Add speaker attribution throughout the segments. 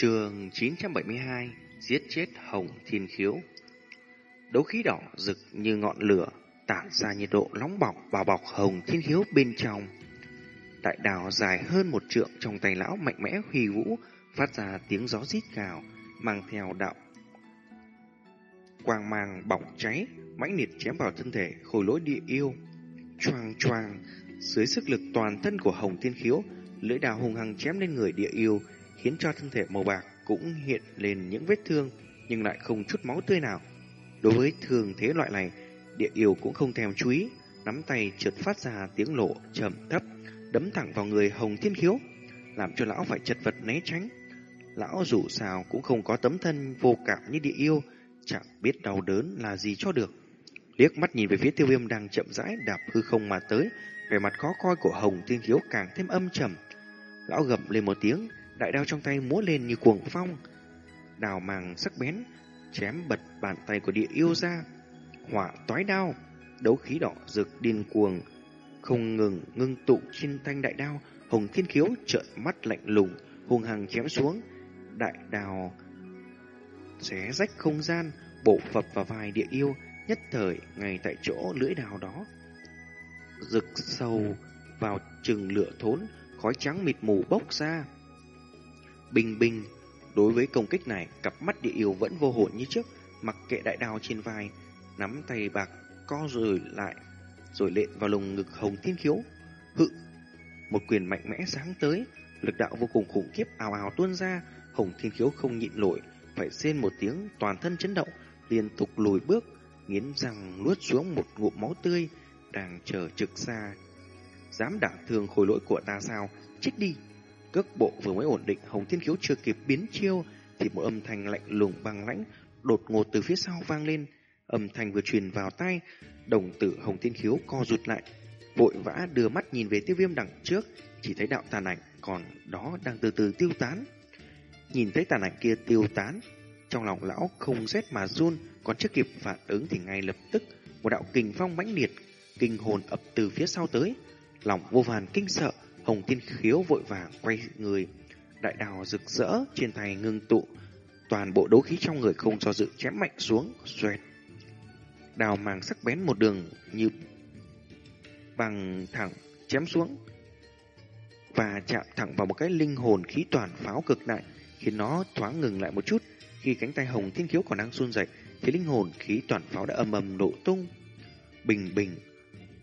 Speaker 1: Trường 972 Giết chết Hồng Thiên Khiếu Đấu khí đỏ rực như ngọn lửa, tản ra nhiệt độ nóng bỏng và bọc Hồng Thiên Khiếu bên trong. Đại đào dài hơn một trượng trong tay lão mạnh mẽ huy vũ, phát ra tiếng gió rít gào, mang theo đạo quang mang bỏng cháy, mãnh liệt chém vào thân thể khối lỗi địa yêu choang choang, dưới sức lực toàn thân của Hồng Thiên Khiếu, lưỡi đào hung hăng chém lên người địa yêu khiến cho thân thể màu bạc cũng hiện lên những vết thương nhưng lại không chút máu tươi nào. Đối với thường thế loại này, địa yêu cũng không thèm chú ý, nắm tay trượt phát ra tiếng lộ trầm thấp, đấm thẳng vào người Hồng Thiên Khiếu, làm cho lão phải chật vật né tránh. Lão dù sao cũng không có tấm thân vô cảm như địa yêu, chẳng biết đau đớn là gì cho được. Liếc mắt nhìn về phía tiêu viêm đang chậm rãi đạp hư không mà tới, vẻ mặt khó coi của Hồng Thiên Khiếu càng thêm âm trầm. Lão gầm lên một tiếng, đại đao trong tay múa lên như cuồng phong. Đào màng sắc bén, chém bật bàn tay của địa yêu ra. Hỏa toái đao, đấu khí đỏ rực điên cuồng, không ngừng ngưng tụ trên thanh đại đao. Hồng Thiên Khiếu trợn mắt lạnh lùng, hung hăng chém xuống. Đại đào xé rách không gian, bổ phập vào vai địa yêu, nhất thời ngay tại chỗ lưỡi đào đó. Rực sâu vào chừng lửa thốn, khói trắng mịt mù bốc ra. Bình bình, đối với công kích này, cặp mắt địa yêu vẫn vô hồn như trước, mặc kệ đại đao trên vai, nắm tay bạc co rồi lại, rồi lện vào lồng ngực hồng thiên khiếu. Hự, một quyền mạnh mẽ sáng tới, lực đạo vô cùng khủng khiếp ào ào tuôn ra, hồng thiên khiếu không nhịn nổi, phải rên một tiếng toàn thân chấn động, liên tục lùi bước, nghiến răng nuốt xuống một ngụm máu tươi, đang chờ trực xa Dám đả thương khối lỗi của ta sao? Trích đi! Cước bộ vừa mới ổn định, Hồng Thiên Khiếu chưa kịp biến chiêu, thì một âm thanh lạnh lùng băng lãnh đột ngột từ phía sau vang lên. Âm thanh vừa truyền vào tai, đồng tử Hồng Thiên Khiếu co rụt lại, vội vã đưa mắt nhìn về tiêu viêm đằng trước, chỉ thấy đạo tàn ảnh còn đó đang từ từ tiêu tán. Nhìn thấy tàn ảnh kia tiêu tán, trong lòng lão không rét mà run, còn chưa kịp phản ứng thì ngay lập tức một đạo kình phong mãnh liệt, kinh hồn ập từ phía sau tới, lòng vô vàn kinh sợ, Hồng Thiên Khiếu vội vàng quay người, đại đào rực rỡ trên tay ngưng tụ, toàn bộ đấu khí trong người không do dự chém mạnh xuống, xoẹt. Đào màng sắc bén một đường như bằng thẳng chém xuống và chạm thẳng vào một cái linh hồn khí toàn pháo cực đại, khiến nó thoáng ngừng lại một chút. Khi cánh tay Hồng Thiên Khiếu còn đang run rẩy, thì linh hồn khí toàn pháo đã âm ầm nổ tung. Bình bình,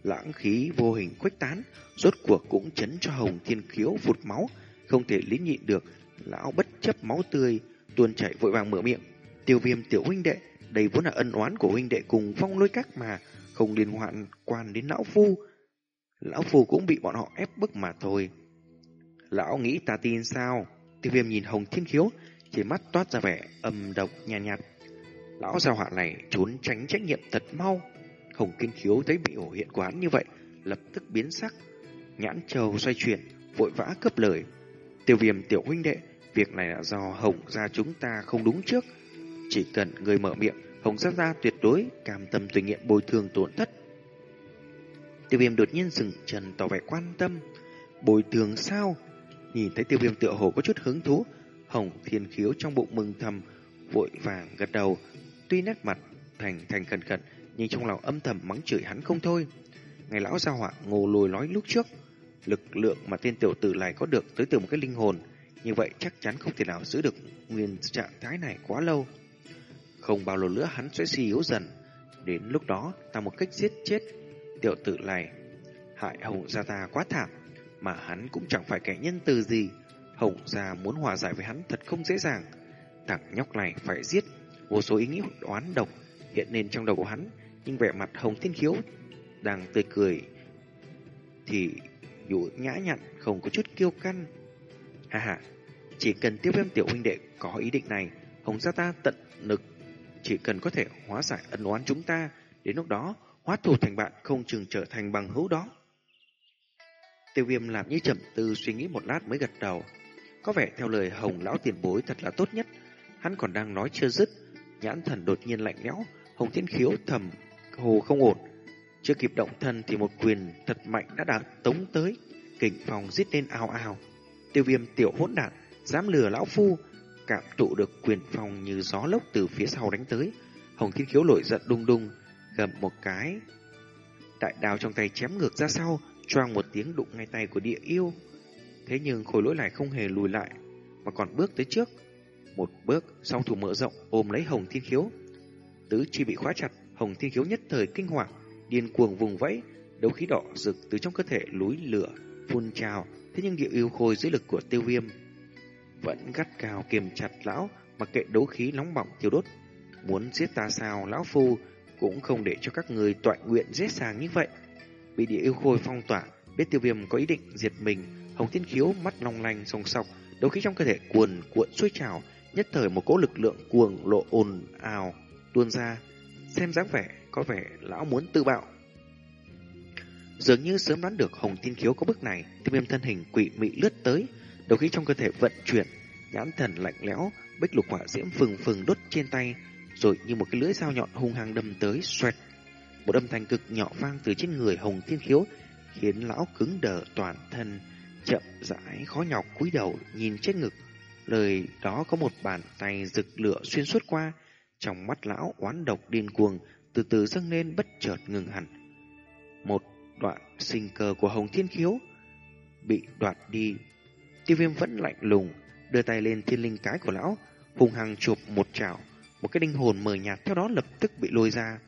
Speaker 1: lãng khí vô hình khuếch tán, rốt cuộc cũng chấn cho Hồng Thiên Khiếu vụt máu, không thể lý nhịn được, lão bất chấp máu tươi, tuôn chảy vội vàng mở miệng. Tiêu viêm tiểu huynh đệ, đây vốn là ân oán của huynh đệ cùng phong lôi các mà, không liên hoạn quan đến lão phu. Lão phu cũng bị bọn họ ép bức mà thôi. Lão nghĩ ta tin sao? Tiêu viêm nhìn Hồng Thiên Khiếu, chỉ mắt toát ra vẻ âm độc nhàn nhạt, nhạt. Lão giao họa này trốn tránh trách nhiệm thật mau. Hồng Thiên Khiếu thấy bị ổ hiện quán như vậy, lập tức biến sắc. Nhãn trầu xoay chuyển, vội vã cướp lời. Tiêu viêm tiểu huynh đệ, việc này là do Hồng gia chúng ta không đúng trước. Chỉ cần người mở miệng, Hồng gia gia tuyệt đối cam tâm tùy nghiệm bồi thường tổn thất. Tiêu viêm đột nhiên dừng chân tỏ vẻ quan tâm. Bồi thường sao? Nhìn thấy tiêu viêm tựa hồ có chút hứng thú, Hồng thiên khiếu trong bụng mừng thầm, vội vàng gật đầu. Tuy nét mặt thành thành khẩn khẩn, nhưng trong lòng âm thầm mắng chửi hắn không thôi. Ngày lão gia họa ngồ lùi nói lúc trước, lực lượng mà tên tiểu tử này có được tới từ một cái linh hồn, như vậy chắc chắn không thể nào giữ được nguyên trạng thái này quá lâu. Không bao lâu nữa hắn sẽ suy yếu dần, đến lúc đó ta một cách giết chết tiểu tử này. Hại hồng gia ta quá thảm, mà hắn cũng chẳng phải kẻ nhân từ gì. Hồng gia muốn hòa giải với hắn thật không dễ dàng. Thằng nhóc này phải giết, vô số ý nghĩ oán độc hiện lên trong đầu của hắn, nhưng vẻ mặt Hồng Thiên Khiếu đang tươi cười thì dù nhã nhặn không có chút kiêu căng. Ha ha, chỉ cần tiêu viêm tiểu huynh đệ có ý định này, Hồng gia ta tận lực, chỉ cần có thể hóa giải ân oán chúng ta, đến lúc đó hóa thù thành bạn không chừng trở thành bằng hữu đó. Tiêu viêm làm như trầm tư suy nghĩ một lát mới gật đầu. Có vẻ theo lời Hồng lão tiền bối thật là tốt nhất. Hắn còn đang nói chưa dứt, nhãn thần đột nhiên lạnh lẽo, Hồng Thiên Khiếu thầm hồ không ổn. Chưa kịp động thân thì một quyền thật mạnh đã đạt tống tới, kình phòng giết lên ào ào. Tiêu viêm tiểu hỗn đạn dám lừa lão phu, cảm thụ được quyền phòng như gió lốc từ phía sau đánh tới. Hồng Thiên Khiếu nổi giận đung đung, gầm một cái. Đại đào trong tay chém ngược ra sau, choang một tiếng đụng ngay tay của địa yêu. Thế nhưng khối lỗi lại không hề lùi lại, mà còn bước tới trước. Một bước, song thủ mở rộng ôm lấy Hồng Thiên Khiếu. Tứ chi bị khóa chặt, Hồng Thiên Khiếu nhất thời kinh hoàng, điên cuồng vùng vẫy, đấu khí đỏ rực từ trong cơ thể lúi lửa phun trào. Thế nhưng địa yêu khôi dưới lực của tiêu viêm vẫn gắt cao kiềm chặt lão, mặc kệ đấu khí nóng bỏng thiêu đốt. Muốn giết ta sao, lão phu cũng không để cho các người tọa nguyện dễ dàng như vậy. Bị địa yêu khôi phong tỏa, biết tiêu viêm có ý định diệt mình, Hồng Thiên Khiếu mắt long lanh sòng sọc, đấu khí trong cơ thể cuồn cuộn xuôi trào, nhất thời một cỗ lực lượng cuồng lộ ồn ào tuôn ra. Xem dáng vẻ, có vẻ lão muốn tự bạo. Dường như sớm đoán được Hồng Thiên Khiếu có bước này, tiêu viêm thân hình quỷ mị lướt tới, đầu khí trong cơ thể vận chuyển, nhãn thần lạnh lẽo, bích lục hỏa diễm phừng phừng đốt trên tay, rồi như một cái lưỡi dao nhọn hung hăng đâm tới, xoẹt. Một âm thanh cực nhỏ vang từ trên người Hồng Thiên Khiếu, khiến lão cứng đờ toàn thân, chậm rãi khó nhọc cúi đầu nhìn trên ngực. Lời đó có một bàn tay rực lửa xuyên suốt qua, trong mắt lão oán độc điên cuồng từ từ dâng lên bất chợt ngừng hẳn. Một đoạn sinh cơ của Hồng Thiên Khiếu bị đoạt đi. Tiêu viêm vẫn lạnh lùng, đưa tay lên thiên linh cái của lão, hùng hăng chụp một chảo, một cái đinh hồn mờ nhạt theo đó lập tức bị lôi ra.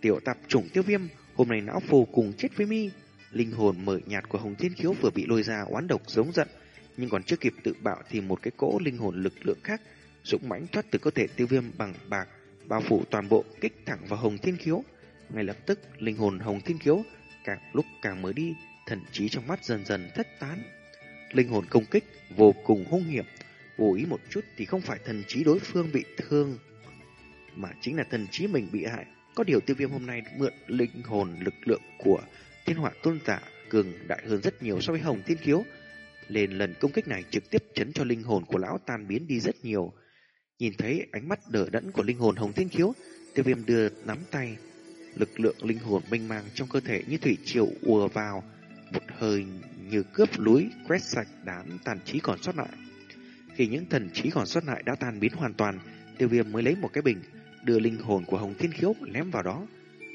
Speaker 1: Tiểu tạp chủng tiêu viêm, hôm nay não phù cùng chết với mi. Linh hồn mờ nhạt của Hồng Thiên Khiếu vừa bị lôi ra oán độc giống giận, nhưng còn chưa kịp tự bạo thì một cái cỗ linh hồn lực lượng khác dũng mãnh thoát từ cơ thể tiêu viêm bằng bạc, bao phủ toàn bộ kích thẳng vào Hồng Thiên Khiếu. Ngay lập tức, linh hồn Hồng Thiên Khiếu càng lúc càng mới đi, thần trí trong mắt dần dần thất tán. Linh hồn công kích vô cùng hung hiểm, vô ý một chút thì không phải thần trí đối phương bị thương, mà chính là thần trí mình bị hại. Có điều tiêu viêm hôm nay mượn linh hồn lực lượng của thiên họa tôn giả cường đại hơn rất nhiều so với Hồng Thiên Khiếu. Lên lần công kích này trực tiếp chấn cho linh hồn của lão tan biến đi rất nhiều. Nhìn thấy ánh mắt đỡ đẫn của linh hồn Hồng Thiên Khiếu, tiêu viêm đưa nắm tay. Lực lượng linh hồn mênh mang trong cơ thể như thủy triều ùa vào, một hơi như cướp lúi quét sạch đám tàn trí còn sót lại. Khi những thần trí còn sót lại đã tan biến hoàn toàn, tiêu viêm mới lấy một cái bình, đưa linh hồn của Hồng Thiên Khiếu ném vào đó.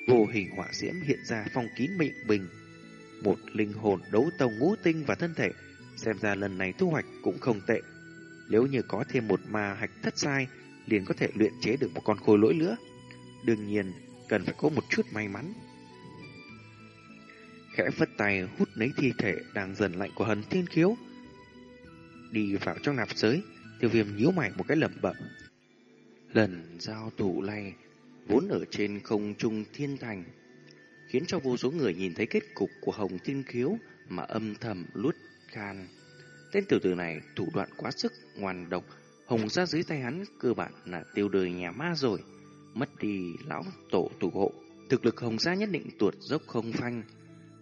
Speaker 1: Vô hình họa diễm hiện ra phong kín miệng bình. Một linh hồn đấu tông ngũ tinh và thân thể, xem ra lần này thu hoạch cũng không tệ. Nếu như có thêm một ma hạch thất sai, liền có thể luyện chế được một con khôi lỗi nữa. Đương nhiên, cần phải có một chút may mắn. Khẽ phất tay hút lấy thi thể đang dần lạnh của hần thiên khiếu. Đi vào trong nạp giới, tiêu viêm nhíu mày một cái lẩm bẩm. Lần giao thủ này vốn ở trên không trung thiên thành, khiến cho vô số người nhìn thấy kết cục của hồng thiên khiếu mà âm thầm luốt khan. Tên tiểu tử này thủ đoạn quá sức, ngoan độc, hồng ra dưới tay hắn cơ bản là tiêu đời nhà ma rồi. Mất đi lão tổ thủ hộ, thực lực hồng gia nhất định tuột dốc không phanh.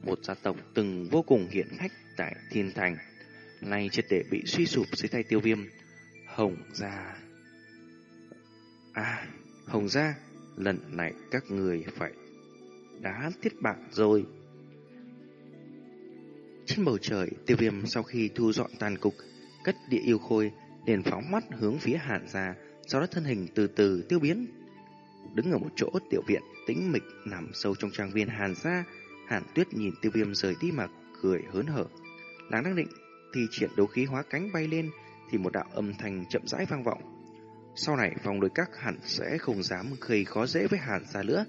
Speaker 1: Một gia tộc từng vô cùng hiển hách tại thiên thành, nay triệt để bị suy sụp dưới tay tiêu viêm. Hồng gia... À, hồng gia, lần này các người phải đá thiết bạc rồi. Trên bầu trời, tiêu viêm sau khi thu dọn tàn cục, cất địa yêu khôi, liền phóng mắt hướng phía hàn ra, sau đó thân hình từ từ tiêu biến. Đứng ở một chỗ tiểu viện, tĩnh mịch nằm sâu trong trang viên hàn ra, hàn tuyết nhìn tiêu viêm rời đi mà cười hớn hở. Nàng đang định thì triển đấu khí hóa cánh bay lên, thì một đạo âm thanh chậm rãi vang vọng. Sau này vòng đối các hẳn sẽ không dám gây khó dễ với hàn ra nữa.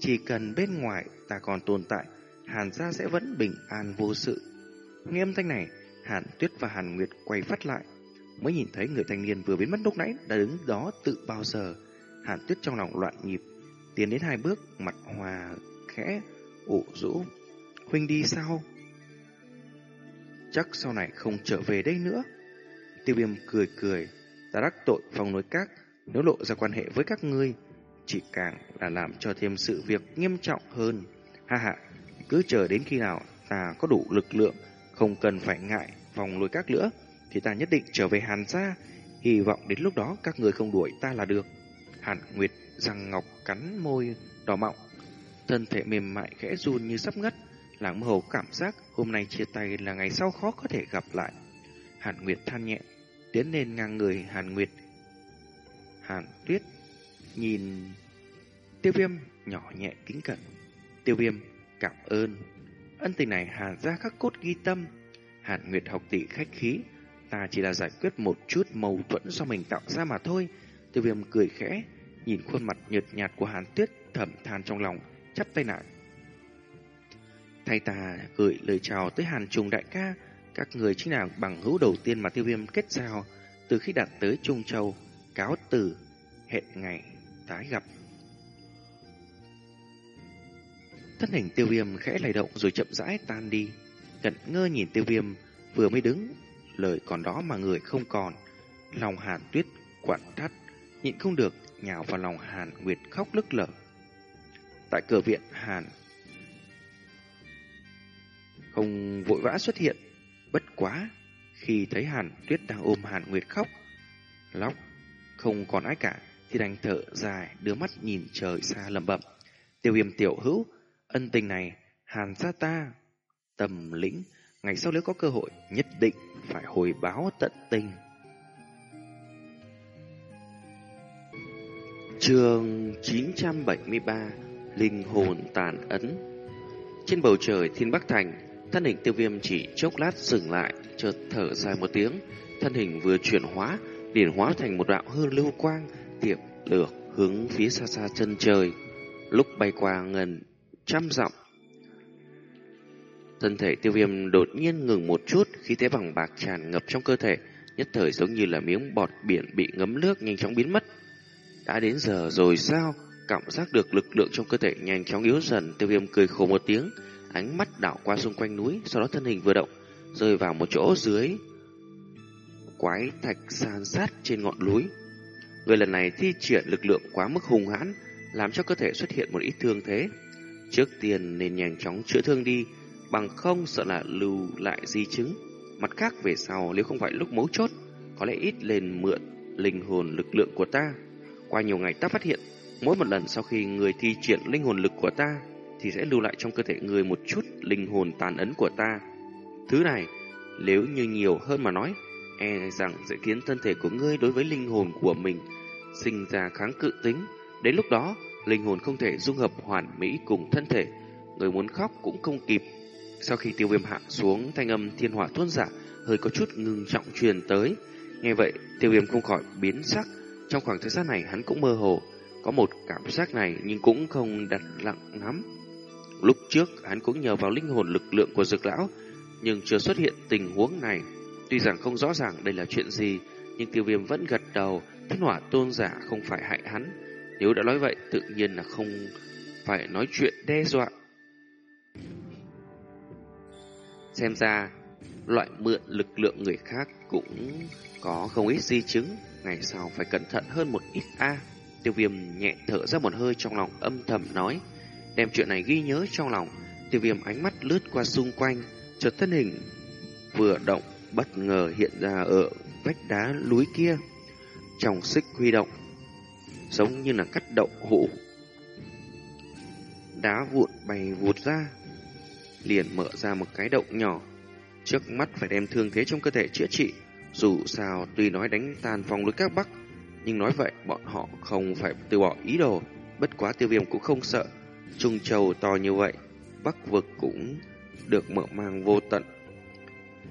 Speaker 1: Chỉ cần bên ngoài ta còn tồn tại, hàn gia sẽ vẫn bình an vô sự. Nghe âm thanh này, Hàn Tuyết và Hàn Nguyệt quay phát lại, mới nhìn thấy người thanh niên vừa biến mất lúc nãy đã đứng đó tự bao giờ. Hàn Tuyết trong lòng loạn nhịp, tiến đến hai bước, mặt hòa khẽ, ủ rũ. Huynh đi sao? Chắc sau này không trở về đây nữa. Tiêu viêm cười cười, ta đắc tội phòng nối các, nếu lộ ra quan hệ với các ngươi, chỉ càng là làm cho thêm sự việc nghiêm trọng hơn. Ha ha, cứ chờ đến khi nào ta có đủ lực lượng không cần phải ngại vòng lùi các nữa, thì ta nhất định trở về Hàn gia. Hy vọng đến lúc đó các người không đuổi ta là được. Hàn Nguyệt răng ngọc cắn môi đỏ mọng, thân thể mềm mại khẽ run như sắp ngất, lãng mơ hồ cảm giác hôm nay chia tay là ngày sau khó có thể gặp lại. Hàn Nguyệt than nhẹ, tiến lên ngang người Hàn Nguyệt. Hàn Tuyết nhìn tiêu viêm nhỏ nhẹ kính cẩn. Tiêu viêm cảm ơn. Ân tình này Hàn ra khắc cốt ghi tâm. Hàn Nguyệt học tỷ khách khí. Ta chỉ là giải quyết một chút mâu thuẫn do mình tạo ra mà thôi. Tiêu viêm cười khẽ, nhìn khuôn mặt nhợt nhạt của Hàn Tuyết thầm than trong lòng, chắp tay lại. Thay ta gửi lời chào tới Hàn Trùng đại ca, các người chính là bằng hữu đầu tiên mà tiêu viêm kết giao từ khi đạt tới Trung Châu, cáo từ, hẹn ngày, tái gặp. Thân hình tiêu viêm khẽ lay động rồi chậm rãi tan đi. Cận ngơ nhìn tiêu viêm vừa mới đứng, lời còn đó mà người không còn. Lòng hàn tuyết quặn thắt, nhịn không được, nhào vào lòng hàn nguyệt khóc lức lở. Tại cửa viện hàn không vội vã xuất hiện, bất quá khi thấy hàn tuyết đang ôm hàn nguyệt khóc. Lóc, không còn ai cả, thì đành thở dài, đưa mắt nhìn trời xa lầm bẩm. Tiêu viêm tiểu hữu, Ân tình này, hàn gia ta, tầm lĩnh, ngày sau nếu có cơ hội, nhất định phải hồi báo tận tình. Trường 973 Linh hồn tàn ấn. Trên bầu trời thiên bắc thành Thân hình tiêu viêm chỉ chốc lát dừng lại Chợt thở dài một tiếng. Thân hình vừa chuyển hóa điển hóa thành một đạo hư lưu quang Tiệm lược hướng phía xa xa chân trời. Lúc bay qua ngần trăm dặm. Thân thể tiêu viêm đột nhiên ngừng một chút khi thế bằng bạc tràn ngập trong cơ thể, nhất thời giống như là miếng bọt biển bị ngấm nước nhanh chóng biến mất. Đã đến giờ rồi sao? Cảm giác được lực lượng trong cơ thể nhanh chóng yếu dần, tiêu viêm cười khổ một tiếng, ánh mắt đảo qua xung quanh núi, sau đó thân hình vừa động, rơi vào một chỗ dưới quái thạch san sát trên ngọn núi. Người lần này thi triển lực lượng quá mức hùng hãn, làm cho cơ thể xuất hiện một ít thương thế. Trước tiên nên nhanh chóng chữa thương đi, bằng không sợ là lưu lại di chứng. Mặt khác về sau nếu không phải lúc mấu chốt, có lẽ ít lên mượn linh hồn lực lượng của ta. Qua nhiều ngày ta phát hiện, mỗi một lần sau khi người thi triển linh hồn lực của ta, thì sẽ lưu lại trong cơ thể người một chút linh hồn tàn ấn của ta. Thứ này, nếu như nhiều hơn mà nói, e rằng sẽ khiến thân thể của ngươi đối với linh hồn của mình sinh ra kháng cự tính. Đến lúc đó, linh hồn không thể dung hợp hoàn mỹ cùng thân thể, người muốn khóc cũng không kịp. Sau khi tiêu viêm hạ xuống, thanh âm thiên hỏa tuôn giả hơi có chút ngừng trọng truyền tới. Nghe vậy, tiêu viêm không khỏi biến sắc. Trong khoảng thời gian này hắn cũng mơ hồ, có một cảm giác này nhưng cũng không đặt lặng lắm. Lúc trước hắn cũng nhờ vào linh hồn lực lượng của dược lão, nhưng chưa xuất hiện tình huống này. Tuy rằng không rõ ràng đây là chuyện gì, nhưng tiêu viêm vẫn gật đầu, thiên hỏa tôn giả không phải hại hắn, nếu đã nói vậy, tự nhiên là không phải nói chuyện đe dọa. Xem ra, loại mượn lực lượng người khác cũng có không ít di chứng. Ngày sau phải cẩn thận hơn một ít a. Tiêu viêm nhẹ thở ra một hơi trong lòng âm thầm nói. Đem chuyện này ghi nhớ trong lòng. Tiêu viêm ánh mắt lướt qua xung quanh, chợt thân hình vừa động bất ngờ hiện ra ở vách đá núi kia. Trong xích huy động, giống như là cắt đậu hũ. Đá vụn bay vụt ra, liền mở ra một cái động nhỏ. Trước mắt phải đem thương thế trong cơ thể chữa trị, dù sao tuy nói đánh tàn phòng núi các bắc, nhưng nói vậy bọn họ không phải từ bỏ ý đồ, bất quá tiêu viêm cũng không sợ. Trung châu to như vậy, bắc vực cũng được mở mang vô tận.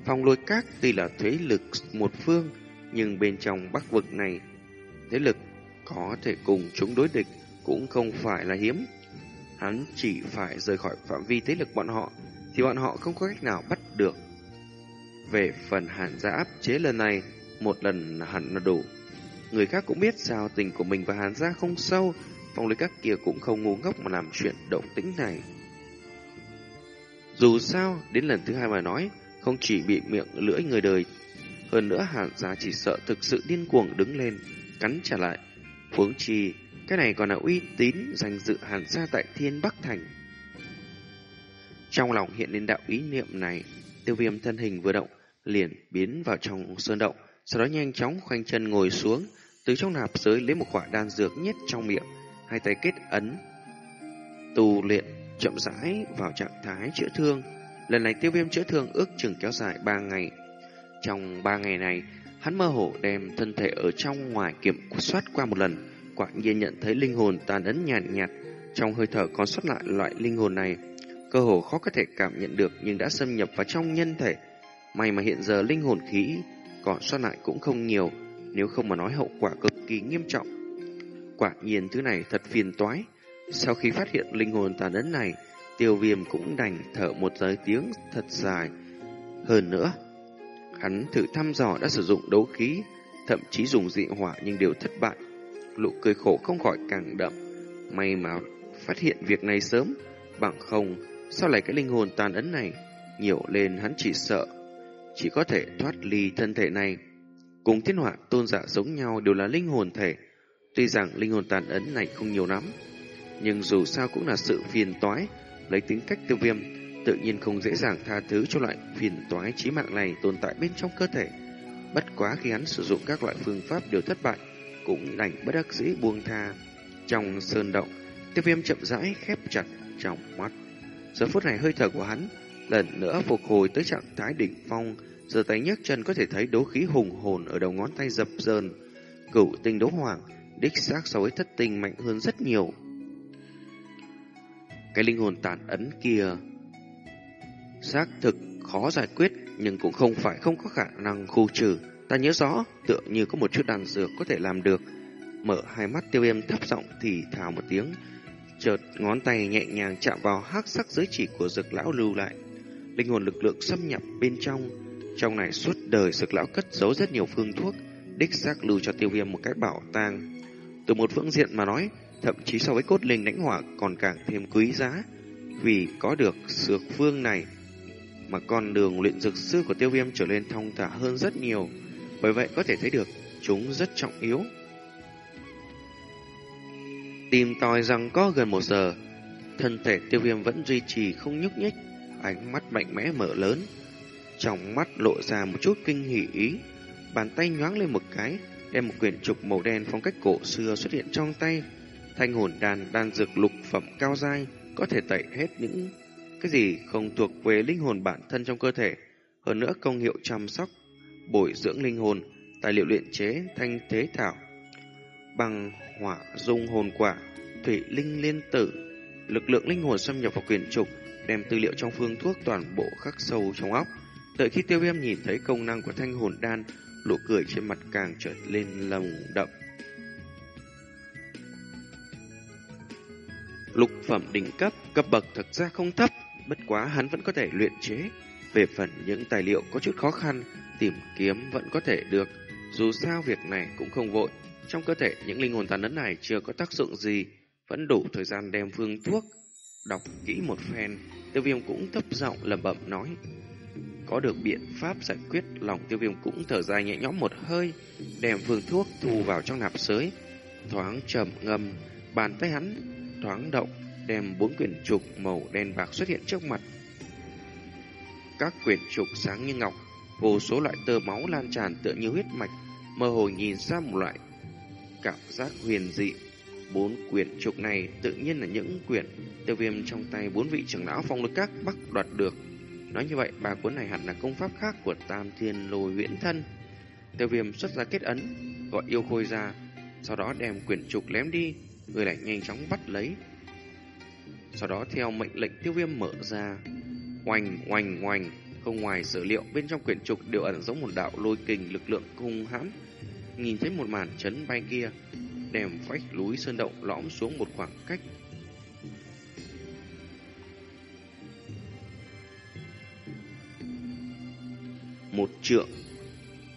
Speaker 1: Phòng lôi các tuy là thế lực một phương, nhưng bên trong bắc vực này, thế lực có thể cùng chúng đối địch cũng không phải là hiếm. Hắn chỉ phải rời khỏi phạm vi thế lực bọn họ, thì bọn họ không có cách nào bắt được. Về phần hàn gia áp chế lần này, một lần hẳn là đủ. Người khác cũng biết sao tình của mình và hàn gia không sâu, phong lưới các kia cũng không ngu ngốc mà làm chuyện động tĩnh này. Dù sao, đến lần thứ hai mà nói, không chỉ bị miệng lưỡi người đời, hơn nữa hàn gia chỉ sợ thực sự điên cuồng đứng lên, cắn trả lại. Huống chi, cái này còn là uy tín danh dự hàn gia tại Thiên Bắc Thành. Trong lòng hiện lên đạo ý niệm này, tiêu viêm thân hình vừa động, liền biến vào trong sơn động, sau đó nhanh chóng khoanh chân ngồi xuống, từ trong nạp giới lấy một quả đan dược nhét trong miệng, hai tay kết ấn, tu luyện chậm rãi vào trạng thái chữa thương. Lần này tiêu viêm chữa thương ước chừng kéo dài ba ngày. Trong ba ngày này, Hắn mơ hồ đem thân thể ở trong ngoài kiểm soát qua một lần, quả nhiên nhận thấy linh hồn tàn ấn nhàn nhạt, nhạt, trong hơi thở còn xuất lại loại linh hồn này. Cơ hồ khó có thể cảm nhận được nhưng đã xâm nhập vào trong nhân thể. May mà hiện giờ linh hồn khí còn xuất lại cũng không nhiều, nếu không mà nói hậu quả cực kỳ nghiêm trọng. Quả nhiên thứ này thật phiền toái. Sau khi phát hiện linh hồn tàn ấn này, tiêu viêm cũng đành thở một giới tiếng thật dài. Hơn nữa, hắn thử thăm dò đã sử dụng đấu khí, thậm chí dùng dị hỏa nhưng đều thất bại. Lụ cười khổ không khỏi càng đậm. May mà phát hiện việc này sớm, bằng không, sao lại cái linh hồn tàn ấn này nhiều lên hắn chỉ sợ, chỉ có thể thoát ly thân thể này. Cùng thiên hỏa tôn giả giống nhau đều là linh hồn thể, tuy rằng linh hồn tàn ấn này không nhiều lắm, nhưng dù sao cũng là sự phiền toái, lấy tính cách tiêu viêm, tự nhiên không dễ dàng tha thứ cho loại phiền toái chí mạng này tồn tại bên trong cơ thể. Bất quá khi hắn sử dụng các loại phương pháp đều thất bại, cũng đành bất đắc dĩ buông tha. Trong sơn động, tiêu viêm chậm rãi khép chặt trong mắt. Giờ phút này hơi thở của hắn lần nữa phục hồi tới trạng thái đỉnh phong, giờ tay nhấc chân có thể thấy đấu khí hùng hồn ở đầu ngón tay dập dờn. Cửu tinh đấu hoàng, đích xác so với thất tinh mạnh hơn rất nhiều. Cái linh hồn tàn ấn kia xác thực khó giải quyết nhưng cũng không phải không có khả năng khu trừ. Ta nhớ rõ, tựa như có một chút đàn dược có thể làm được. Mở hai mắt tiêu viêm thấp giọng thì thào một tiếng, chợt ngón tay nhẹ nhàng chạm vào hắc sắc giới chỉ của dược lão lưu lại. Linh hồn lực lượng xâm nhập bên trong, trong này suốt đời dược lão cất giấu rất nhiều phương thuốc, đích xác lưu cho tiêu viêm một cái bảo tàng. Từ một phương diện mà nói, thậm chí so với cốt linh lãnh hỏa còn càng thêm quý giá, vì có được dược phương này mà con đường luyện dược sư của tiêu viêm trở nên thông thả hơn rất nhiều. Bởi vậy có thể thấy được chúng rất trọng yếu. Tìm tòi rằng có gần một giờ, thân thể tiêu viêm vẫn duy trì không nhúc nhích, ánh mắt mạnh mẽ mở lớn. Trong mắt lộ ra một chút kinh hỉ ý, bàn tay nhoáng lên một cái, đem một quyển trục màu đen phong cách cổ xưa xuất hiện trong tay. Thanh hồn đàn đan dược lục phẩm cao dai có thể tẩy hết những cái gì không thuộc về linh hồn bản thân trong cơ thể. Hơn nữa công hiệu chăm sóc, bồi dưỡng linh hồn, tài liệu luyện chế thanh thế thảo, bằng hỏa dung hồn quả, thủy linh liên tử, lực lượng linh hồn xâm nhập vào quyển trục, đem tư liệu trong phương thuốc toàn bộ khắc sâu trong óc. Đợi khi tiêu viêm nhìn thấy công năng của thanh hồn đan, nụ cười trên mặt càng trở lên lồng đậm. Lục phẩm đỉnh cấp, cấp bậc thật ra không thấp, bất quá hắn vẫn có thể luyện chế. Về phần những tài liệu có chút khó khăn, tìm kiếm vẫn có thể được. Dù sao việc này cũng không vội, trong cơ thể những linh hồn tàn ấn này chưa có tác dụng gì, vẫn đủ thời gian đem phương thuốc. Đọc kỹ một phen, tiêu viêm cũng thấp giọng lẩm bẩm nói. Có được biện pháp giải quyết, lòng tiêu viêm cũng thở dài nhẹ nhõm một hơi, đem phương thuốc thu vào trong nạp sới. Thoáng trầm ngâm, bàn tay hắn thoáng động, đem bốn quyển trục màu đen bạc xuất hiện trước mặt. Các quyển trục sáng như ngọc, vô số loại tơ máu lan tràn tựa như huyết mạch, mơ hồ nhìn ra một loại cảm giác huyền dị. Bốn quyển trục này tự nhiên là những quyển tiêu viêm trong tay bốn vị trưởng lão phong lực các bắt đoạt được. Nói như vậy, ba cuốn này hẳn là công pháp khác của Tam Thiên Lôi Viễn Thân. Tiêu viêm xuất ra kết ấn, gọi yêu khôi ra, sau đó đem quyển trục lém đi, người lại nhanh chóng bắt lấy. Sau đó theo mệnh lệnh tiêu viêm mở ra, oanh oanh oanh, không ngoài sở liệu bên trong quyển trục đều ẩn giống một đạo lôi kình lực lượng hung hãn. Nhìn thấy một màn chấn bay kia, đèm phách núi sơn động lõm xuống một khoảng cách. Một trượng,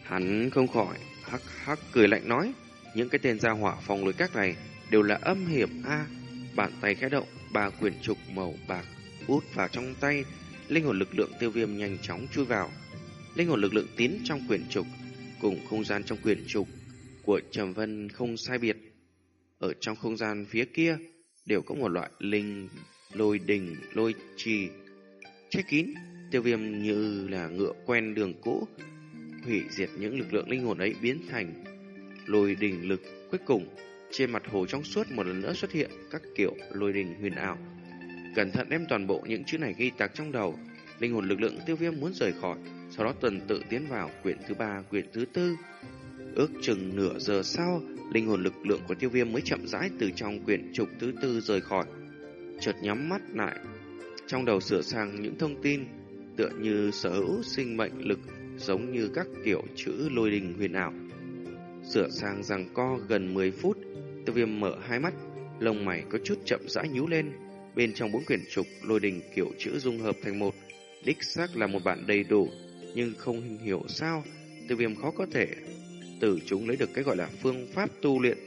Speaker 1: hắn không khỏi hắc hắc cười lạnh nói, những cái tên gia hỏa phòng lối các này đều là âm hiểm a. bàn tay khẽ động, ba quyển trục màu bạc út vào trong tay, linh hồn lực lượng tiêu viêm nhanh chóng chui vào. Linh hồn lực lượng tín trong quyển trục cùng không gian trong quyển trục của Trầm Vân không sai biệt. Ở trong không gian phía kia đều có một loại linh lôi đình, lôi trì che kín, tiêu viêm như là ngựa quen đường cũ, hủy diệt những lực lượng linh hồn ấy biến thành lôi đình lực cuối cùng trên mặt hồ trong suốt một lần nữa xuất hiện các kiểu lôi đình huyền ảo. Cẩn thận đem toàn bộ những chữ này ghi tạc trong đầu, linh hồn lực lượng tiêu viêm muốn rời khỏi, sau đó tuần tự tiến vào quyển thứ ba, quyển thứ tư. Ước chừng nửa giờ sau, linh hồn lực lượng của tiêu viêm mới chậm rãi từ trong quyển trục thứ tư rời khỏi. Chợt nhắm mắt lại, trong đầu sửa sang những thông tin tựa như sở hữu sinh mệnh lực giống như các kiểu chữ lôi đình huyền ảo. Sửa sang rằng co gần 10 phút, tiêu viêm mở hai mắt, lông mày có chút chậm rãi nhú lên. Bên trong bốn quyển trục lôi đình kiểu chữ dung hợp thành một, đích xác là một bản đầy đủ, nhưng không hiểu sao tiêu viêm khó có thể từ chúng lấy được cái gọi là phương pháp tu luyện.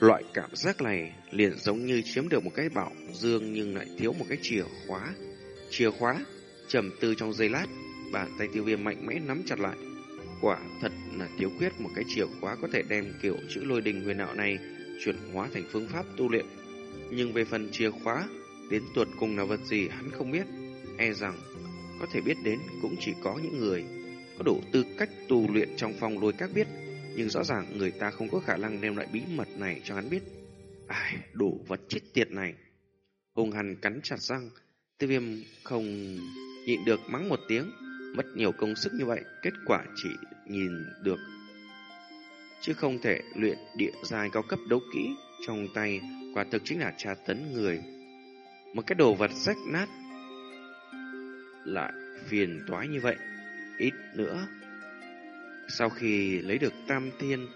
Speaker 1: Loại cảm giác này liền giống như chiếm được một cái bảo dương nhưng lại thiếu một cái chìa khóa. Chìa khóa, trầm tư trong giây lát, bàn tay tiêu viêm mạnh mẽ nắm chặt lại. Quả thật là thiếu khuyết một cái chìa khóa có thể đem kiểu chữ lôi đình huyền đạo này chuyển hóa thành phương pháp tu luyện. Nhưng về phần chìa khóa, đến tuột cùng là vật gì hắn không biết. E rằng có thể biết đến cũng chỉ có những người có đủ tư cách tu luyện trong phòng lôi các biết, nhưng rõ ràng người ta không có khả năng đem lại bí mật này cho hắn biết. Ai, đủ vật chết tiệt này. Hùng hằn cắn chặt răng, tiêu viêm không nhịn được mắng một tiếng, mất nhiều công sức như vậy, kết quả chỉ nhìn được. Chứ không thể luyện địa giai cao cấp đấu kỹ trong tay, quả thực chính là tra tấn người. Một cái đồ vật rách nát lại phiền toái như vậy. Ít nữa, sau khi lấy được tam thiên,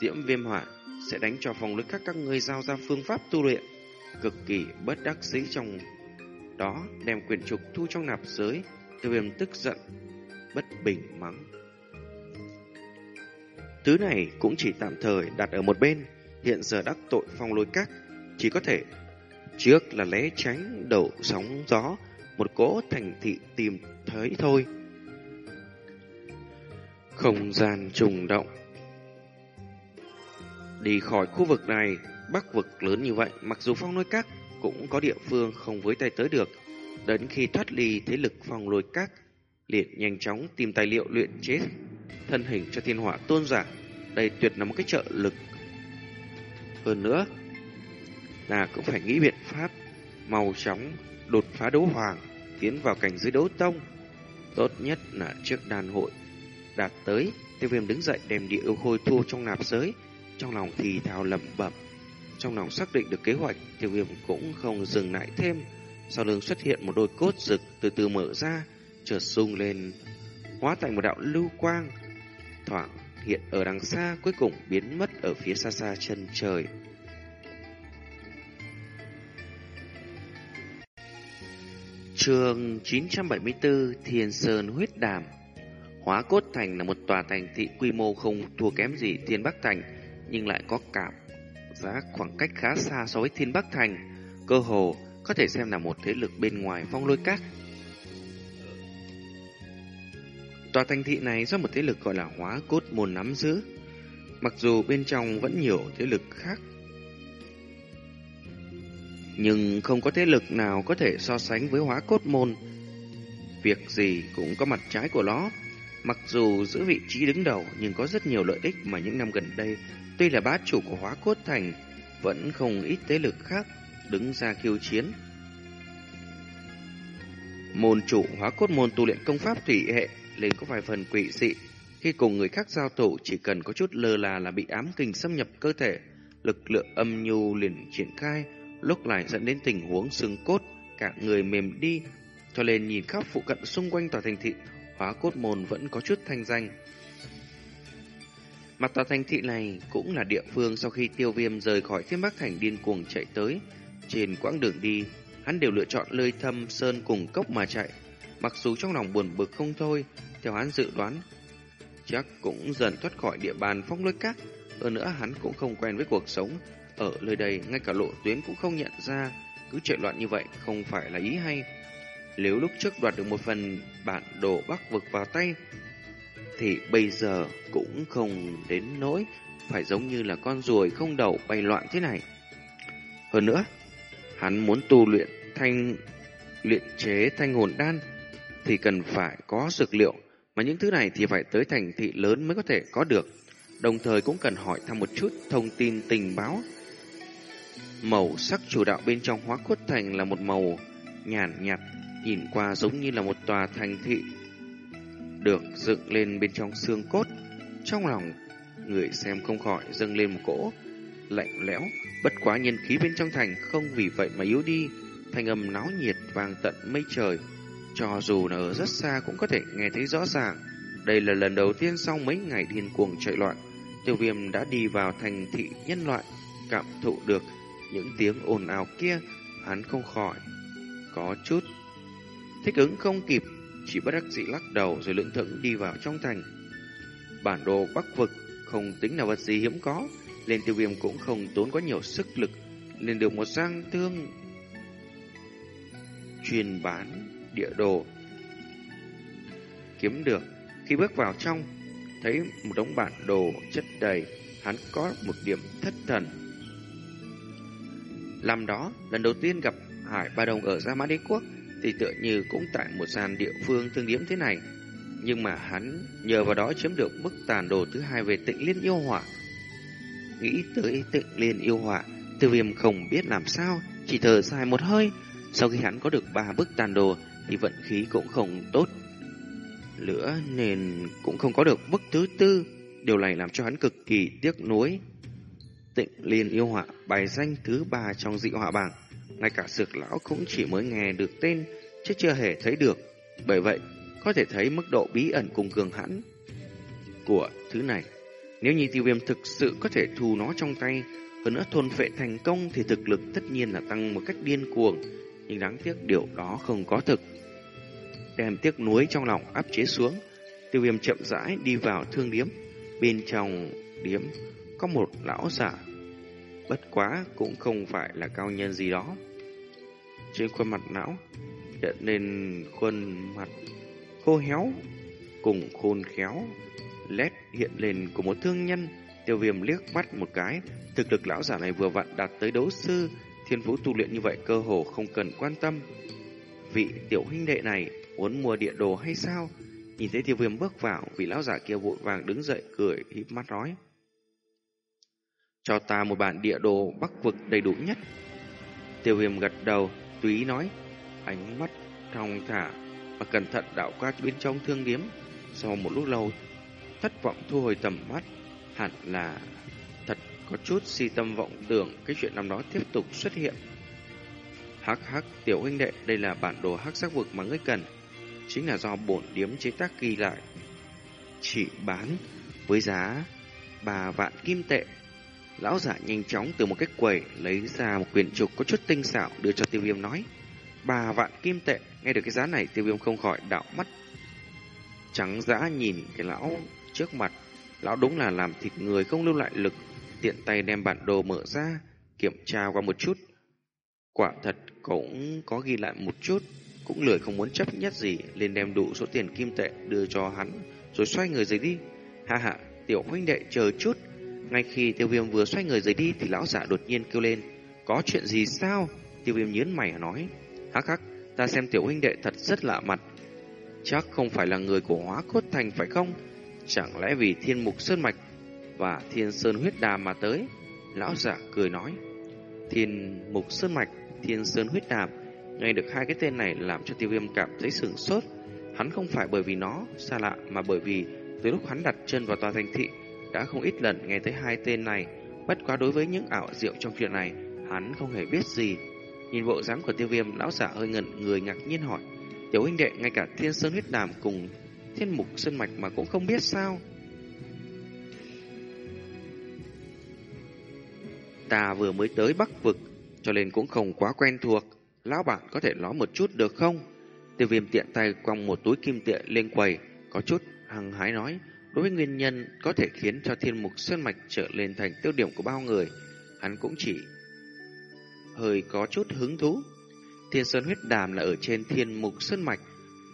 Speaker 1: diễm viêm hỏa sẽ đánh cho phòng lực các các ngươi giao ra phương pháp tu luyện. Cực kỳ bất đắc dĩ trong đó đem quyền trục thu trong nạp giới, tiêu viêm tức giận, bất bình mắng. Thứ này cũng chỉ tạm thời đặt ở một bên, hiện giờ đắc tội phong lôi các, chỉ có thể trước là lé tránh đầu sóng gió, một cỗ thành thị tìm thấy thôi. Không gian trùng động Đi khỏi khu vực này, bắc vực lớn như vậy, mặc dù phong lôi các cũng có địa phương không với tay tới được. Đến khi thoát ly thế lực phòng lôi các, liền nhanh chóng tìm tài liệu luyện chế thân hình cho thiên hỏa tôn giả. Đây tuyệt là một cái trợ lực. Hơn nữa, là cũng phải nghĩ biện pháp mau chóng đột phá đấu hoàng, tiến vào cảnh giới đấu tông. Tốt nhất là trước đàn hội đạt tới, tiêu viêm đứng dậy đem địa yêu khôi thu trong nạp giới, trong lòng thì thào lẩm bẩm. Trong lòng xác định được kế hoạch, tiêu viêm cũng không dừng lại thêm. Sau lưng xuất hiện một đôi cốt rực từ từ mở ra, chợt sung lên, hóa thành một đạo lưu quang, thoảng hiện ở đằng xa cuối cùng biến mất ở phía xa xa chân trời. Trường 974 Thiên Sơn Huyết Đàm Hóa Cốt Thành là một tòa thành thị quy mô không thua kém gì Thiên Bắc Thành, nhưng lại có cảm giá khoảng cách khá xa so với Thiên Bắc Thành, cơ hồ có thể xem là một thế lực bên ngoài phong lôi các. Tòa thành thị này do một thế lực gọi là Hóa Cốt Môn nắm giữ, mặc dù bên trong vẫn nhiều thế lực khác nhưng không có thế lực nào có thể so sánh với hóa cốt môn. Việc gì cũng có mặt trái của nó. Mặc dù giữ vị trí đứng đầu nhưng có rất nhiều lợi ích mà những năm gần đây, tuy là bá chủ của hóa cốt thành, vẫn không ít thế lực khác đứng ra khiêu chiến. Môn chủ hóa cốt môn tu luyện công pháp thủy hệ lên có vài phần quỷ dị. Khi cùng người khác giao thủ chỉ cần có chút lơ là là bị ám kình xâm nhập cơ thể, lực lượng âm nhu liền triển khai, lúc này dẫn đến tình huống xương cốt, cả người mềm đi, cho nên nhìn khắp phụ cận xung quanh tòa thành thị, hóa cốt môn vẫn có chút thanh danh. Mặt tòa thành thị này cũng là địa phương sau khi tiêu viêm rời khỏi thiên bắc thành điên cuồng chạy tới. Trên quãng đường đi, hắn đều lựa chọn lơi thâm sơn cùng cốc mà chạy. Mặc dù trong lòng buồn bực không thôi, theo hắn dự đoán, chắc cũng dần thoát khỏi địa bàn phong lôi cát. Hơn nữa hắn cũng không quen với cuộc sống, ở nơi đây, ngay cả lộ tuyến cũng không nhận ra, cứ chạy loạn như vậy không phải là ý hay. Nếu lúc trước đoạt được một phần bản đồ bắc vực vào tay, thì bây giờ cũng không đến nỗi phải giống như là con ruồi không đầu bay loạn thế này. Hơn nữa, hắn muốn tu luyện thanh luyện chế thanh hồn đan thì cần phải có dược liệu, mà những thứ này thì phải tới thành thị lớn mới có thể có được. Đồng thời cũng cần hỏi thăm một chút thông tin tình báo Màu sắc chủ đạo bên trong hóa cốt thành là một màu nhàn nhạt, nhìn qua giống như là một tòa thành thị được dựng lên bên trong xương cốt. Trong lòng, người xem không khỏi dâng lên một cỗ lạnh lẽo, bất quá nhân khí bên trong thành không vì vậy mà yếu đi, thanh âm náo nhiệt vang tận mây trời. Cho dù là ở rất xa cũng có thể nghe thấy rõ ràng. Đây là lần đầu tiên sau mấy ngày điên cuồng chạy loạn, tiêu viêm đã đi vào thành thị nhân loại, cảm thụ được những tiếng ồn ào kia, hắn không khỏi có chút thích ứng không kịp, chỉ bất đắc dĩ lắc đầu rồi lưỡng thững đi vào trong thành. Bản đồ Bắc vực không tính là vật gì hiếm có, nên tiêu viêm cũng không tốn quá nhiều sức lực, nên được một sang thương truyền bán địa đồ kiếm được. Khi bước vào trong, thấy một đống bản đồ chất đầy, hắn có một điểm thất thần. Làm đó, lần đầu tiên gặp Hải Ba Đồng ở Gia Mã Đế Quốc, thì tựa như cũng tại một gian địa phương thương điểm thế này. Nhưng mà hắn nhờ vào đó chiếm được bức tàn đồ thứ hai về tịnh liên yêu hỏa. Nghĩ tới tịnh liên yêu hỏa, tiêu viêm không biết làm sao, chỉ thở dài một hơi. Sau khi hắn có được ba bức tàn đồ, thì vận khí cũng không tốt. Lửa nên cũng không có được bức thứ tư, điều này làm cho hắn cực kỳ tiếc nuối. Tịnh liên yêu hỏa bài danh thứ ba trong dị họa bảng ngay cả sược lão cũng chỉ mới nghe được tên, chứ chưa hề thấy được. Bởi vậy, có thể thấy mức độ bí ẩn cùng cường hãn của thứ này. Nếu như tiêu viêm thực sự có thể thu nó trong tay, hơn nữa thôn phệ thành công thì thực lực tất nhiên là tăng một cách điên cuồng, nhưng đáng tiếc điều đó không có thực. Đem tiếc nuối trong lòng áp chế xuống, tiêu viêm chậm rãi đi vào thương điếm. Bên trong điếm có một lão giả, bất quá cũng không phải là cao nhân gì đó. Trên khuôn mặt não, hiện lên khuôn mặt khô héo cùng khôn khéo. Lét hiện lên của một thương nhân. Tiêu viêm liếc mắt một cái. Thực lực lão giả này vừa vặn đạt tới đấu sư thiên phú tu luyện như vậy cơ hồ không cần quan tâm. Vị tiểu huynh đệ này muốn mua địa đồ hay sao? Nhìn thấy tiêu viêm bước vào, vị lão giả kia vội vàng đứng dậy, cười híp mắt nói cho ta một bản địa đồ bắc vực đầy đủ nhất tiêu viêm gật đầu Túy nói, ánh mắt thong thả và cẩn thận đạo qua bên trong thương điếm. Sau một lúc lâu, thất vọng thu hồi tầm mắt, hẳn là thật có chút si tâm vọng tưởng cái chuyện năm đó tiếp tục xuất hiện. Hắc hắc, tiểu huynh đệ, đây là bản đồ hắc sắc vực mà ngươi cần. Chính là do bổn điếm chế tác ghi lại. Chỉ bán với giá 3 vạn kim tệ Lão giả nhanh chóng từ một cái quầy lấy ra một quyển trục có chút tinh xảo đưa cho tiêu viêm nói. bà vạn kim tệ, nghe được cái giá này tiêu viêm không khỏi đạo mắt. Trắng dã nhìn cái lão trước mặt, lão đúng là làm thịt người không lưu lại lực, tiện tay đem bản đồ mở ra, kiểm tra qua một chút. Quả thật cũng có ghi lại một chút, cũng lười không muốn chấp nhất gì, lên đem đủ số tiền kim tệ đưa cho hắn, rồi xoay người rời đi. Ha ha, tiểu huynh đệ chờ chút, ngay khi tiêu viêm vừa xoay người rời đi thì lão giả đột nhiên kêu lên. Có chuyện gì sao? Tiêu viêm nhớn mày nói. Hắc hắc, ta xem tiểu huynh đệ thật rất lạ mặt. Chắc không phải là người của hóa cốt thành phải không? Chẳng lẽ vì thiên mục sơn mạch và thiên sơn huyết đàm mà tới? Lão giả cười nói. Thiên mục sơn mạch, thiên sơn huyết đàm. Nghe được hai cái tên này làm cho tiêu viêm cảm thấy sửng sốt. Hắn không phải bởi vì nó xa lạ mà bởi vì từ lúc hắn đặt chân vào tòa thành thị đã không ít lần nghe thấy hai tên này, bất quá đối với những ảo diệu trong chuyện này, hắn không hề biết gì. Nhìn bộ dáng của tiêu viêm, lão giả hơi ngẩn người ngạc nhiên hỏi, tiểu huynh đệ ngay cả thiên sơn huyết đàm cùng thiên mục sơn mạch mà cũng không biết sao. Ta vừa mới tới Bắc Vực, cho nên cũng không quá quen thuộc. Lão bạn có thể nói một chút được không? Tiêu viêm tiện tay quăng một túi kim tệ lên quầy, có chút hăng hái nói. Đối với nguyên nhân có thể khiến cho thiên mục sơn mạch trở lên thành tiêu điểm của bao người, hắn cũng chỉ hơi có chút hứng thú. Thiên sơn huyết đàm là ở trên thiên mục sơn mạch,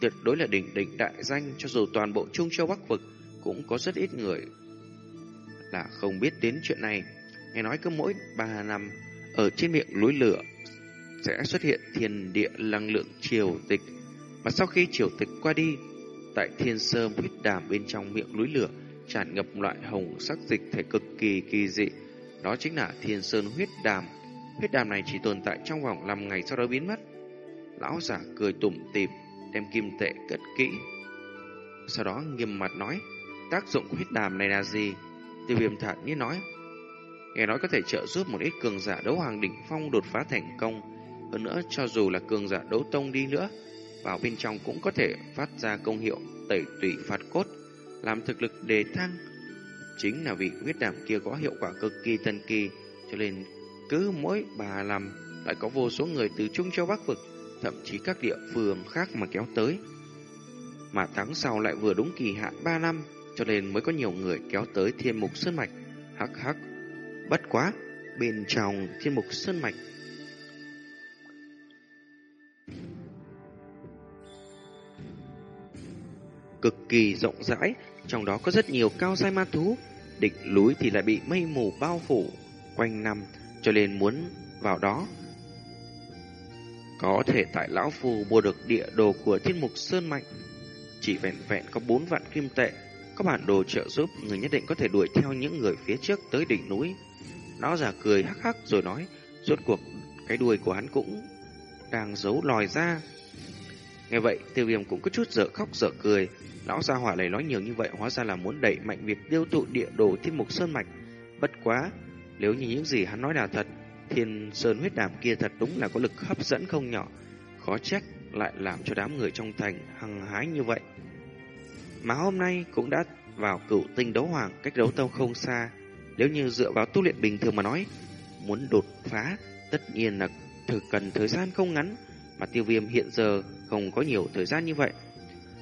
Speaker 1: tuyệt đối là đỉnh đỉnh đại danh cho dù toàn bộ Trung Châu Bắc Vực cũng có rất ít người là không biết đến chuyện này. Nghe nói cứ mỗi 3 năm ở trên miệng núi lửa sẽ xuất hiện thiên địa năng lượng triều tịch. Và sau khi triều tịch qua đi, Tại thiên sơ huyết đàm bên trong miệng núi lửa tràn ngập loại hồng sắc dịch thể cực kỳ kỳ dị. Đó chính là thiên sơn huyết đàm. huyết đàm này chỉ tồn tại trong vòng 5 ngày sau đó biến mất. Lão giả cười tủm tỉm, đem kim tệ cất kỹ. Sau đó nghiêm mặt nói, tác dụng của huyết đàm này là gì? Tiêu viêm thản nhiên nói, nghe nói có thể trợ giúp một ít cường giả đấu hoàng đỉnh phong đột phá thành công. Hơn nữa, cho dù là cường giả đấu tông đi nữa, vào bên trong cũng có thể phát ra công hiệu tẩy tủy phạt cốt, làm thực lực đề thăng. Chính là vì huyết đàm kia có hiệu quả cực kỳ thần kỳ, cho nên cứ mỗi bà làm lại có vô số người từ Trung Châu Bắc Vực, thậm chí các địa phương khác mà kéo tới. Mà tháng sau lại vừa đúng kỳ hạn 3 năm, cho nên mới có nhiều người kéo tới thiên mục sơn mạch. Hắc hắc, bất quá, bên trong thiên mục sơn mạch cực kỳ rộng rãi, trong đó có rất nhiều cao sai ma thú, đỉnh núi thì lại bị mây mù bao phủ quanh năm, cho nên muốn vào đó. Có thể tại Lão Phù mua được địa đồ của thiên mục Sơn Mạnh, chỉ vẹn vẹn có 4 vạn kim tệ, có bản đồ trợ giúp người nhất định có thể đuổi theo những người phía trước tới đỉnh núi. Nó giả cười hắc hắc rồi nói, rốt cuộc cái đuôi của hắn cũng đang giấu lòi ra. Nghe vậy, tiêu viêm cũng có chút dở khóc dở cười, Lão gia hỏa này nói nhiều như vậy hóa ra là muốn đẩy mạnh việc tiêu thụ địa đồ thiên mục sơn mạch. Bất quá, nếu như những gì hắn nói là thật, thiên sơn huyết đàm kia thật đúng là có lực hấp dẫn không nhỏ. Khó trách lại làm cho đám người trong thành hăng hái như vậy. Mà hôm nay cũng đã vào cửu tinh đấu hoàng cách đấu tông không xa. Nếu như dựa vào tu luyện bình thường mà nói, muốn đột phá, tất nhiên là thử cần thời gian không ngắn, mà tiêu viêm hiện giờ không có nhiều thời gian như vậy.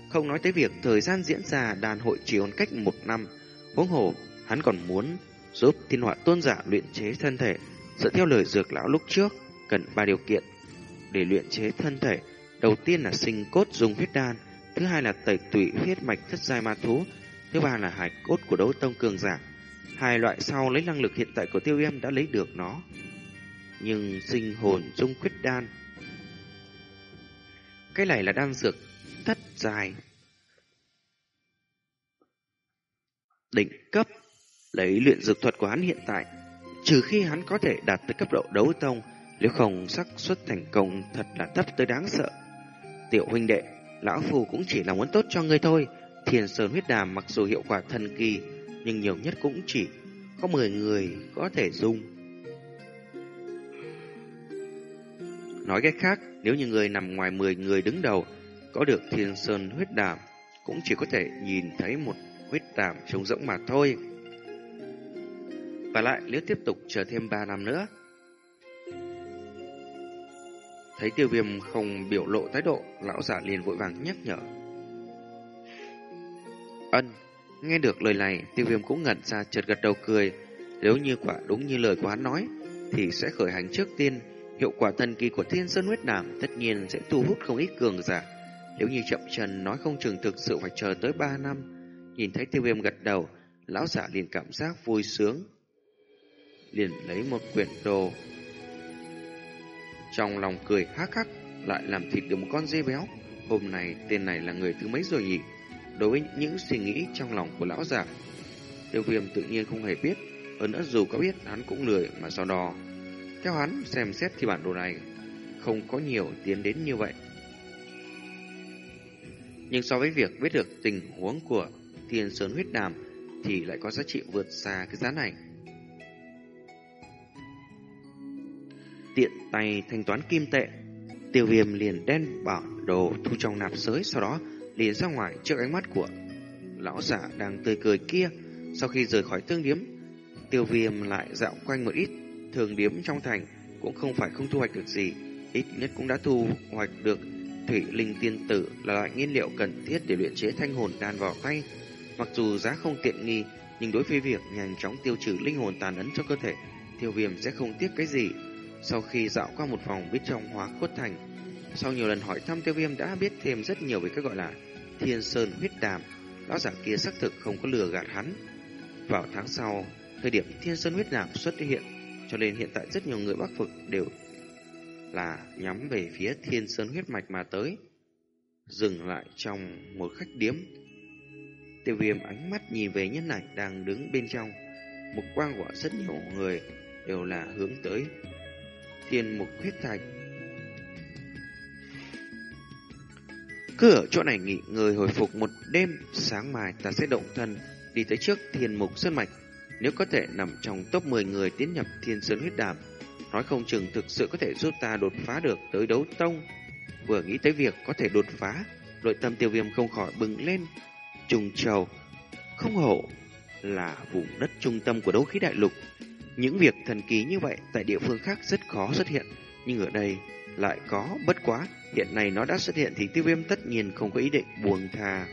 Speaker 1: Không nói tới việc thời gian diễn ra đàn hội chỉ còn cách một năm, huống hồ hắn còn muốn giúp thiên họa tôn giả luyện chế thân thể. Dựa theo lời dược lão lúc trước, cần ba điều kiện để luyện chế thân thể. Đầu tiên là sinh cốt dùng huyết đan, thứ hai là tẩy tủy huyết mạch thất giai ma thú, thứ ba là hải cốt của đấu tông cường giả. Hai loại sau lấy năng lực hiện tại của tiêu em đã lấy được nó. Nhưng sinh hồn dung huyết đan cái này là đan dược thất dài. Đỉnh cấp, lấy luyện dược thuật của hắn hiện tại, trừ khi hắn có thể đạt tới cấp độ đấu tông, nếu không xác suất thành công thật là thấp tới đáng sợ. Tiểu huynh đệ, lão phù cũng chỉ là muốn tốt cho ngươi thôi. Thiền sơn huyết đàm mặc dù hiệu quả thần kỳ, nhưng nhiều nhất cũng chỉ có 10 người có thể dùng. Nói cách khác, nếu như người nằm ngoài 10 người đứng đầu, có được thiên sơn huyết đàm, cũng chỉ có thể nhìn thấy một huyết đàm trống rỗng mà thôi. Và lại nếu tiếp tục chờ thêm 3 năm nữa. Thấy tiêu viêm không biểu lộ thái độ, lão giả liền vội vàng nhắc nhở. Ân, nghe được lời này, tiêu viêm cũng ngẩn ra chợt gật đầu cười. Nếu như quả đúng như lời của hắn nói, thì sẽ khởi hành trước tiên. Hiệu quả thần kỳ của thiên sơn huyết đàm tất nhiên sẽ thu hút không ít cường giả. Nếu như chậm chân nói không chừng thực sự phải chờ tới 3 năm. Nhìn thấy tiêu viêm gật đầu, lão giả liền cảm giác vui sướng. Liền lấy một quyển đồ. Trong lòng cười hắc hắc, lại làm thịt được một con dê béo. Hôm nay tên này là người thứ mấy rồi nhỉ? Đối với những suy nghĩ trong lòng của lão giả, tiêu viêm tự nhiên không hề biết. Hơn nữa dù có biết hắn cũng lười mà so đo. Theo hắn xem xét thì bản đồ này không có nhiều tiến đến như vậy. Nhưng so với việc biết được tình huống của Thiên Sơn huyết đàm thì lại có giá trị vượt xa cái giá này. Tiện tay thanh toán kim tệ, tiêu viêm liền đen bảo đồ thu trong nạp sới sau đó liền ra ngoài trước ánh mắt của lão giả đang tươi cười kia. Sau khi rời khỏi tương điếm, tiêu viêm lại dạo quanh một ít thường điếm trong thành cũng không phải không thu hoạch được gì, ít nhất cũng đã thu hoạch được Thủy linh tiên tử là loại nhiên liệu cần thiết để luyện chế thanh hồn đan vào tay. Mặc dù giá không tiện nghi, nhưng đối với việc nhanh chóng tiêu trừ linh hồn tàn ấn cho cơ thể, tiêu viêm sẽ không tiếc cái gì. Sau khi dạo qua một vòng biết trong hóa khuất thành, sau nhiều lần hỏi thăm tiêu viêm đã biết thêm rất nhiều về cái gọi là thiên sơn huyết đàm. Lão giả kia xác thực không có lừa gạt hắn. Vào tháng sau, thời điểm thiên sơn huyết đàm xuất hiện, cho nên hiện tại rất nhiều người bắc vực đều là nhắm về phía thiên sơn huyết mạch mà tới. Dừng lại trong một khách điếm. Tiêu viêm ánh mắt nhìn về nhân ảnh đang đứng bên trong. Một quang của rất nhiều người đều là hướng tới Thiên mục huyết thạch. Cứ ở chỗ này nghỉ người hồi phục một đêm, sáng mai ta sẽ động thân đi tới trước thiên mục sơn mạch. Nếu có thể nằm trong top 10 người tiến nhập thiên sơn huyết đàm, nói không chừng thực sự có thể giúp ta đột phá được tới đấu tông. Vừa nghĩ tới việc có thể đột phá, nội tâm tiêu viêm không khỏi bừng lên. Trùng trầu, không hổ là vùng đất trung tâm của đấu khí đại lục. Những việc thần kỳ như vậy tại địa phương khác rất khó xuất hiện, nhưng ở đây lại có bất quá. Hiện nay nó đã xuất hiện thì tiêu viêm tất nhiên không có ý định buông thà.